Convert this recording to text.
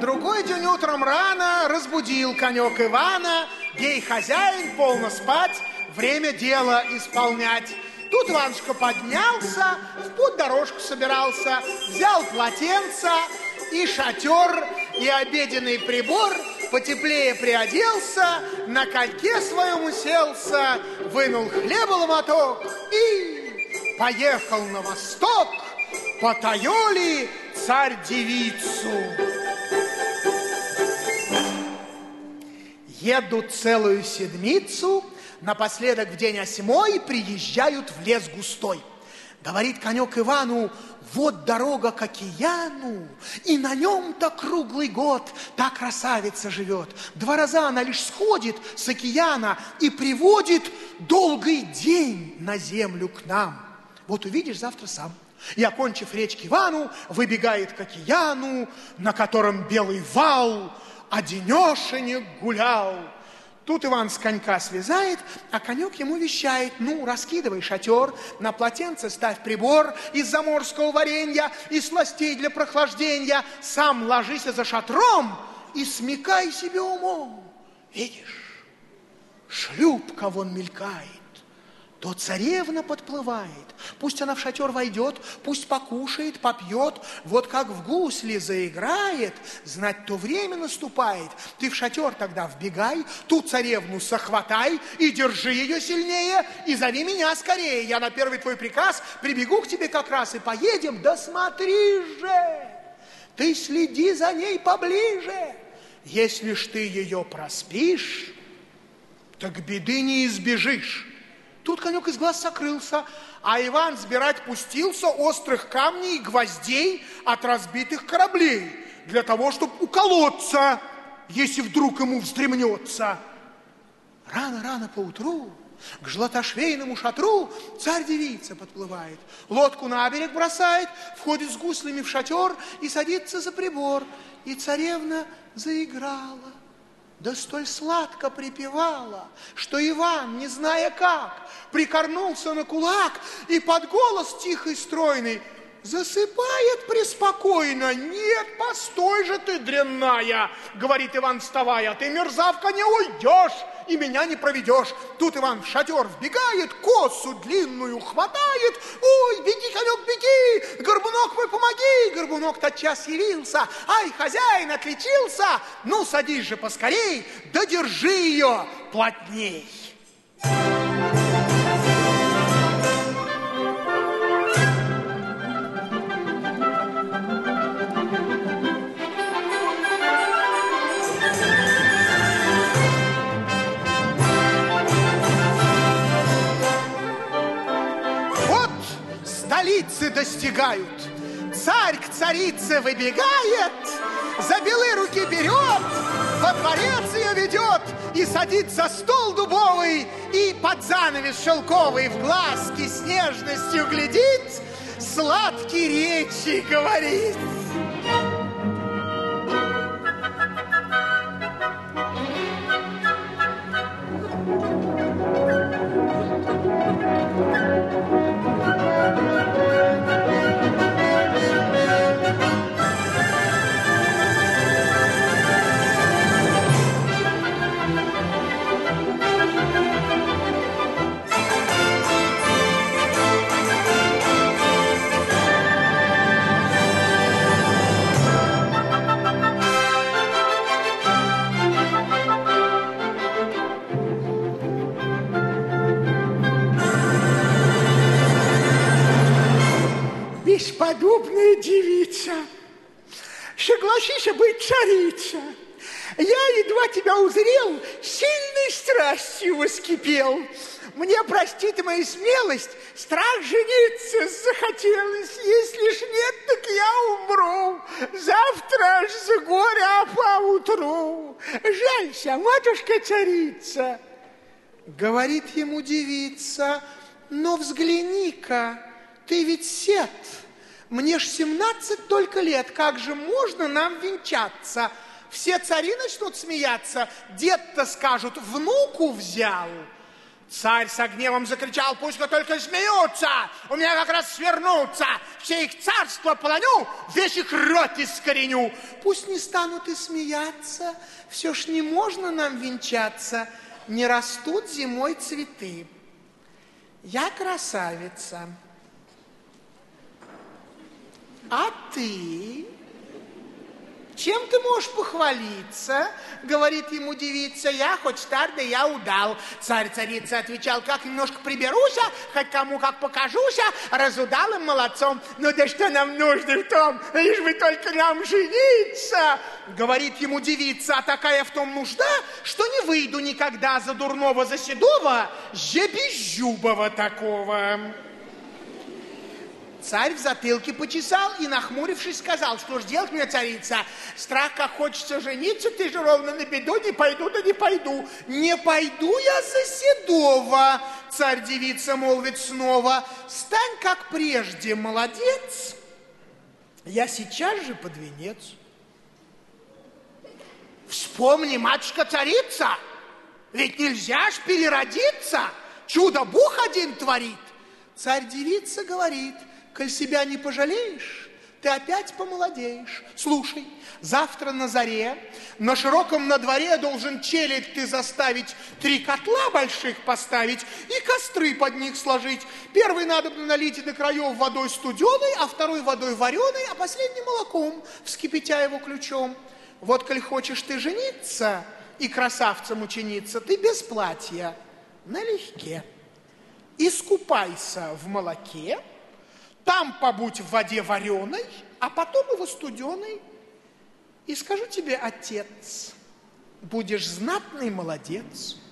Другой день утром рано разбудил конек Ивана, Гей хозяин, полно спать, время дела исполнять. Тут Иванушка поднялся, в путь дорожку собирался, взял полотенце и шатер, и обеденный прибор, потеплее приоделся, на кольке своем уселся, вынул хлеба ломоток и поехал на восток по Тайоли царь-девицу. Едут целую седмицу, напоследок в день осьмой приезжают в лес густой. Говорит конек Ивану, вот дорога к океану, и на нем-то круглый год та красавица живет. Два раза она лишь сходит с океана и приводит долгий день на землю к нам. Вот увидишь завтра сам. И, окончив речки Ивану, выбегает к океану, на котором белый вал – денешенек гулял. Тут Иван с конька слезает, а конек ему вещает, ну, раскидывай шатер, на полотенце ставь прибор из заморского варенья и сластей для прохлаждения, сам ложись за шатром и смекай себе умом. Видишь, шлюпка вон мелькает, то царевна подплывает. Пусть она в шатер войдет, пусть покушает, попьет. Вот как в гусли заиграет, знать то время наступает. Ты в шатер тогда вбегай, ту царевну сохватай и держи ее сильнее, и зови меня скорее. Я на первый твой приказ прибегу к тебе как раз и поедем. Да смотри же, ты следи за ней поближе. Если ж ты ее проспишь, так беды не избежишь. Тут конек из глаз сокрылся, а Иван сбирать пустился острых камней и гвоздей от разбитых кораблей для того, чтобы уколоться, если вдруг ему вздремнется. Рано-рано поутру к златошвейному шатру царь-девица подплывает, лодку на берег бросает, входит с гуслями в шатер и садится за прибор. И царевна заиграла да столь сладко припевала, что Иван, не зная как, прикорнулся на кулак и под голос тихий стройный засыпает преспокойно. Нет, постой же ты, дрянная, говорит Иван, вставая, ты, мерзавка, не уйдешь и меня не проведешь. Тут Иван в шатер вбегает, косу длинную хватает. Ой, беги, конек, беги, горбунок мой, помоги. Горбунок тотчас явился. Ай, хозяин отличился. Ну, садись же поскорей, да держи ее плотней. Достигают. Царь к царице выбегает, за белые руки берет, во дворец ее ведет и садит за стол дубовый, и под занавес шелковый в глазки с нежностью глядит, сладкие речи говорит. Бесподобная девица, согласись быть царица. Я едва тебя узрел, сильной страстью воскипел. Мне, прости ты смелость, страх жениться захотелось. Если ж нет, так я умру. Завтра аж за горя поутру. Жалься, матушка-царица. Говорит ему девица, но взгляни-ка, ты ведь сед. Мне ж 17 только лет, как же можно нам венчаться? Все цари начнут смеяться, дед-то скажут, внуку взял. Царь с гневом закричал, пусть только смеются, у меня как раз свернутся, все их царство полоню, весь их рот искореню. Пусть не станут и смеяться, все ж не можно нам венчаться, не растут зимой цветы. Я красавица, а ты чем ты можешь похвалиться? Говорит ему девица, я хоть стар, да я удал. Царь-царица отвечал, как немножко приберуся, хоть кому как покажуся, разудалым молодцом. Ну да что нам нужно в том, лишь бы только нам жениться. Говорит ему девица, а такая в том нужда, что не выйду никогда за дурного, за седого, жебезжубого такого. Царь в затылке почесал и, нахмурившись, сказал, что ж делать мне, царица, страх, как хочется жениться, ты же ровно на беду, не пойду, да не пойду. Не пойду я за седого, царь-девица молвит снова, стань как прежде, молодец, я сейчас же под венец. Вспомни, матушка-царица, ведь нельзя ж переродиться, чудо Бог один творит. Царь-девица говорит, Коль себя не пожалеешь, ты опять помолодеешь. Слушай, завтра на заре, на широком на дворе должен челядь ты заставить, три котла больших поставить и костры под них сложить. Первый надо налить до краев водой студеной, а второй водой вареной, а последний молоком, вскипятя его ключом. Вот, коль хочешь ты жениться и красавцем учениться, ты без платья, налегке. Искупайся в молоке, там побудь в воде вареной, а потом в студеной. И скажу тебе, отец, будешь знатный молодец –